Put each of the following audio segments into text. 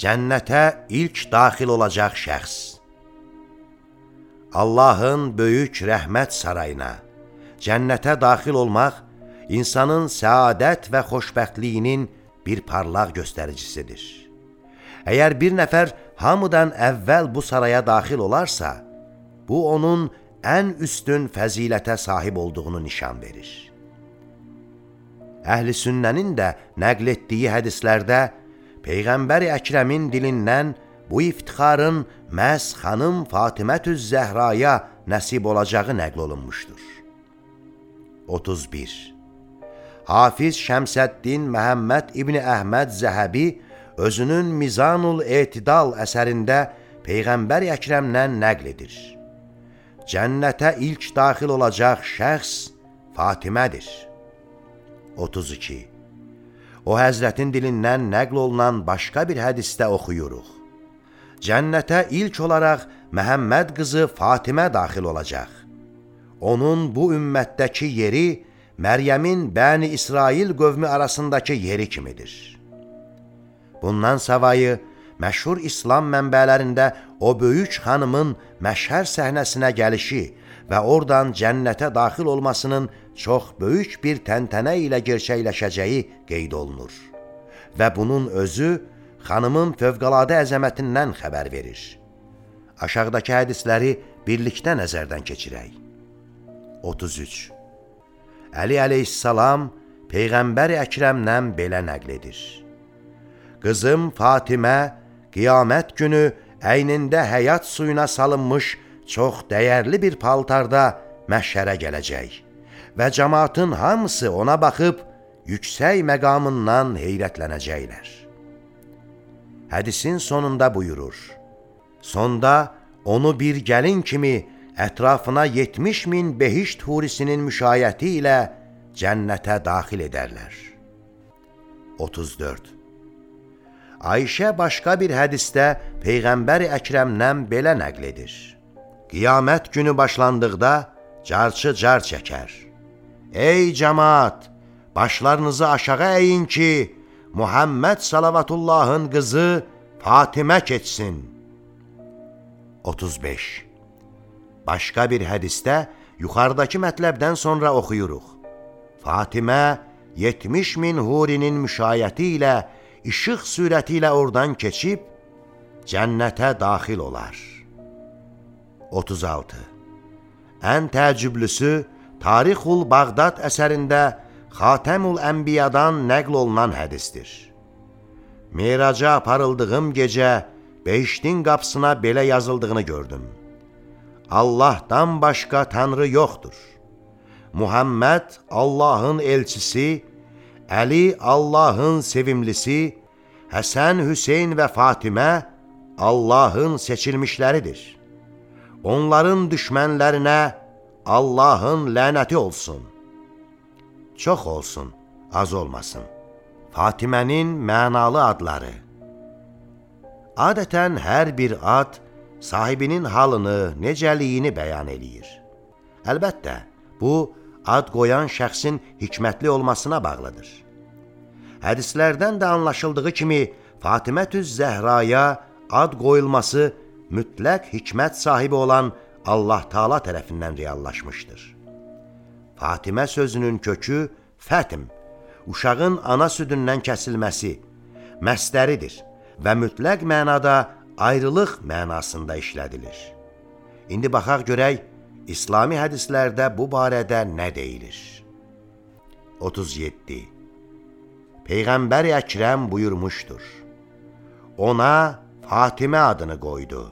Cənnətə ilk daxil olacaq şəxs. Allahın böyük rəhmət sarayına, cənnətə daxil olmaq insanın səadət və xoşbəxtliyinin bir parlaq göstəricisidir. Əgər bir nəfər hamıdan əvvəl bu saraya daxil olarsa, bu onun ən üstün fəzilətə sahib olduğunu nişan verir. Əhl-i sünnənin də nəql etdiyi hədislərdə Peyğəmbər Əkrəmin dilindən bu iftixarın məhz xanım Fatimətüz Zəhraya nəsib olacağı nəql olunmuşdur. 31. Hafiz Şəmsəddin Məhəmməd İbni Əhməd Zəhəbi özünün Mizanul Etidal əsərində Peyğəmbər Əkrəmdən nəql edir. Cənnətə ilk daxil olacaq şəxs Fatimədir. 32. O Həzrətin dilindən nəql olunan başqa bir hədisdə oxuyuruq. Cənnətə ilk olaraq Məhəmməd qızı Fatimə daxil olacaq. Onun bu ümmətdəki yeri Məryəmin Bəni İsrail qövmü arasındakı yeri kimidir. Bundan savayı, məşhur İslam mənbələrində o böyük xanımın məşhər səhnəsinə gəlişi və oradan cənnətə daxil olmasının çox böyük bir təntənə ilə gerçəkləşəcəyi qeyd olunur. Və bunun özü xanımın fövqəladə əzəmətindən xəbər verir. Aşağıdakı hədisləri birlikdə nəzərdən keçirək. 33. Əli əleyhissalam Peyğəmbər Əkrəmdən belə nəql edir. Qızım Fatimə qiyamət günü əynində həyat suyuna salınmış çox dəyərli bir paltarda məhşərə gələcək və cəmaatın hamısı ona baxıb yüksək məqamından heyrətlənəcəklər. Hədisin sonunda buyurur, Sonda onu bir gəlin kimi ətrafına 70 min behişt hurisinin müşayəti ilə cənnətə daxil edərlər. 34. Ayşə başqa bir hədisdə Peyğəmbər Əkrəmdən belə nəql edir. Qiyamət günü başlandıqda carçı car çəkər. Ey cəmaat, başlarınızı aşağı əyin ki, Muhammed salavatullahın qızı Fatimə keçsin. 35. Başqa bir hədisdə yuxarıdakı mətləbdən sonra oxuyuruq. Fatimə 70 min hurinin müşayəti ilə işıq sürəti ilə oradan keçib cənnətə daxil olar. 36. Ən təəccüblüsü Tarixul Bağdad əsərində Xatəmul Ənbiyadan nəql olunan hədisdir. Meyraca aparıldığım gecə Beşdin qapısına belə yazıldığını gördüm. Allahdan başqa Tanrı yoxdur. Muhammed Allahın elçisi, Əli Allahın sevimlisi, Həsən, Hüseyn və Fatimə Allahın seçilmişləridir. Onların düşmənlərinə Allahın lənəti olsun. Çox olsun, az olmasın. Fatimənin mənalı adları Adətən hər bir ad sahibinin halını, necəliyini bəyan eləyir. Əlbəttə, bu, ad qoyan şəxsin hikmətli olmasına bağlıdır. Hədislərdən də anlaşıldığı kimi Fatimətüz Zəhraya ad qoyulması mütləq hikmət sahibi olan Allah Taala tərəfindən reallaşmışdır. Fatimə sözünün kökü fətim, uşağın ana südündən kəsilməsi, məstəridir və mütləq mənada ayrılıq mənasında işlədilir. İndi baxaq görək, İslami hədislərdə bu barədə nə deyilir? 37. Peyğəmbər Əkrəm buyurmuşdur. Ona Fatimə adını qoydu.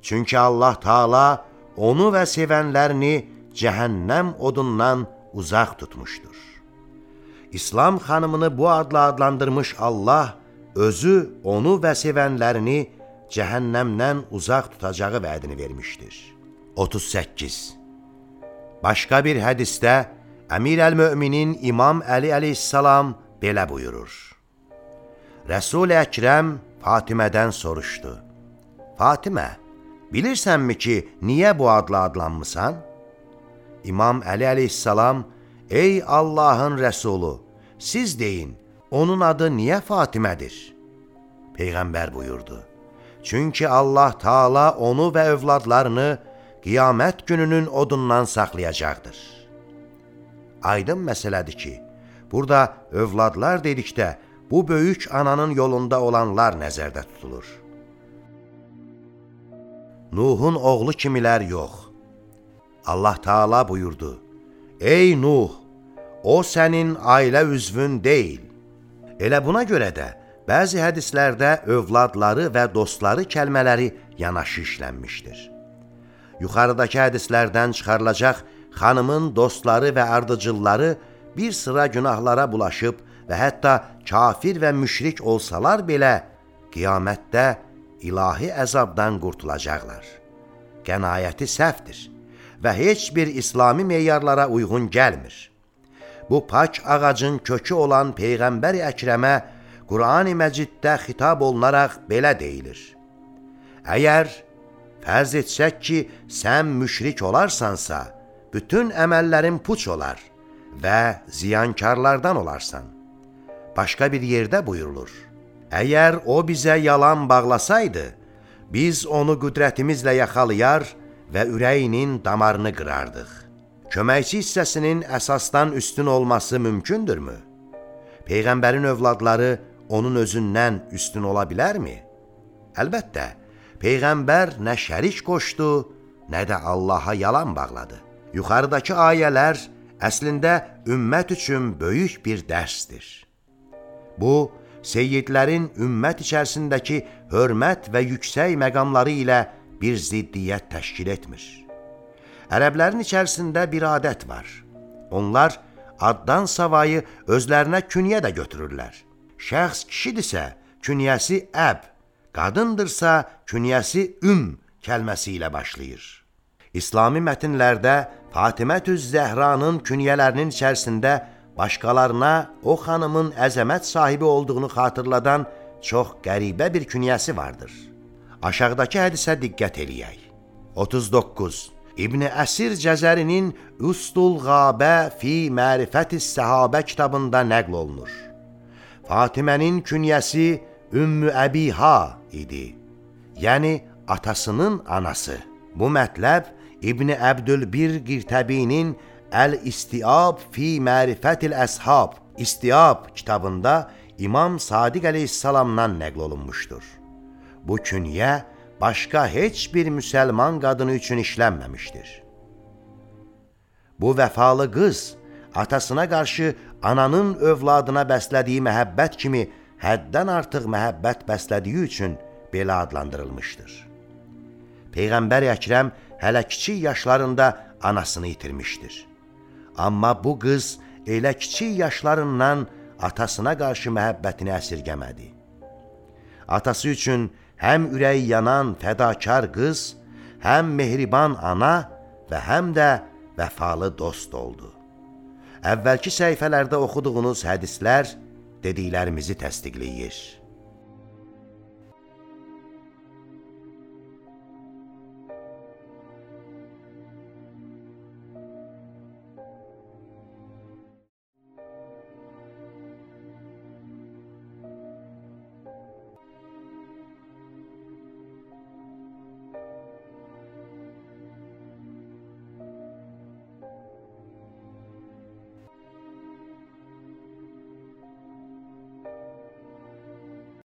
Çünki Allah Taala onu və sevənlərini cəhənnəm odundan uzaq tutmuşdur. İslam xanımını bu adla adlandırmış Allah özü onu və sevənlərini cəhənnəmdən uzaq tutacağı vədini vermişdir. 38 Başqa bir hədisdə Əmir əl-Möminin İmam Əli əleyhissalam belə buyurur. Rəsul-i Əkrəm Fatimədən soruşdu. Fatimə, bilirsənmi ki, niyə bu adla adlanmısan? İmam Əli əleyhissalam, ey Allahın rəsulu, siz deyin, onun adı niyə Fatimədir? Peyğəmbər buyurdu. Çünki Allah Taala onu və övladlarını qiyamət gününün odundan saxlayacaqdır. Aydın məsələdir ki, burada övladlar dedikdə bu böyük ananın yolunda olanlar nəzərdə tutulur. Nuhun oğlu kimilər yox. Allah Taala buyurdu: Ey Nuh, o sənin ailə üzvün deyil. Elə buna görə də bəzi hədislərdə övladları və dostları kəlmələri yanaşı işlənmişdir. Yuxarıdakı hədislərdən çıxarılacaq xanımın dostları və ardıcılları bir sıra günahlara bulaşıb və hətta kafir və müşrik olsalar belə qiyamətdə ilahi əzabdan qurtulacaqlar. Qənaəti səhvdir və heç bir İslami meyarlara uyğun gəlmir. Bu pak ağacın kökü olan Peyğəmbər Əkrəmə Qurani Məciddə xitab olunaraq belə deyilir. Əgər fərz etsək ki, sən müşrik olarsansa, bütün əməllərin puç olar və ziyankarlardan olarsan. Başqa bir yerdə buyurulur. Əgər o bizə yalan bağlasaydı, biz onu qüdrətimizlə yaxalayar və ürəyinin damarını qırardıq. Köməkçi hissəsinin əsasdan üstün olması mümkündürmü? Peyğəmbərin övladları onun özündən üstün ola bilərmi? Əlbəttə, Peyğəmbər nə şərik qoşdu, nə də Allaha yalan bağladı. Yuxarıdakı ayələr əslində ümmət üçün böyük bir dərsdir. Bu, seyyidlərin ümmət içərisindəki hörmət və yüksək məqamları ilə bir ziddiyyət təşkil etmir. Ərəblərin içərisində bir adət var. Onlar addan savayı özlərinə künyə də götürürlər. Şəxs kişidirsə, künyəsi əb, qadındırsa, künyəsi üm kəlməsi ilə başlayır. İslami mətnlərdə Fatimətüz Zəhranın künyələrinin içərisində başqalarına o xanımın əzəmət sahibi olduğunu xatırladan çox qəribə bir künyəsi vardır. Aşağıdakı hədisə diqqət eləyək. 39. İbn Əsir Cəzərinin Ustul Qabə fi Mərifətis Səhabə kitabında nəql olunur. Fatimənin künyəsi Ümmü Əbiha idi, yəni atasının anası. Bu mətləb İbn Əbdülbir Qirtəbinin Əl-İstiab fi Mərifətil Əshab İstiab kitabında İmam Sadiq əleyhissalamdan nəql olunmuşdur. Bu künyə başqa heç bir müsəlman qadını üçün işlənməmişdir. Bu vəfalı qız atasına qarşı ananın övladına bəslədiyi məhəbbət kimi həddən artıq məhəbbət bəslədiyi üçün belə adlandırılmışdır. Peyğəmbər Əkrəm hələ kiçik yaşlarında anasını itirmişdir. Amma bu qız elə kiçik yaşlarından atasına qarşı məhəbbətini əsirgəmədi. Atası üçün həm ürəyi yanan fədakar qız, həm mehriban ana və həm də vəfalı dost oldu. Əvvəlki səhifələrdə oxuduğunuz hədislər dedilerimizi təsdiqləyir.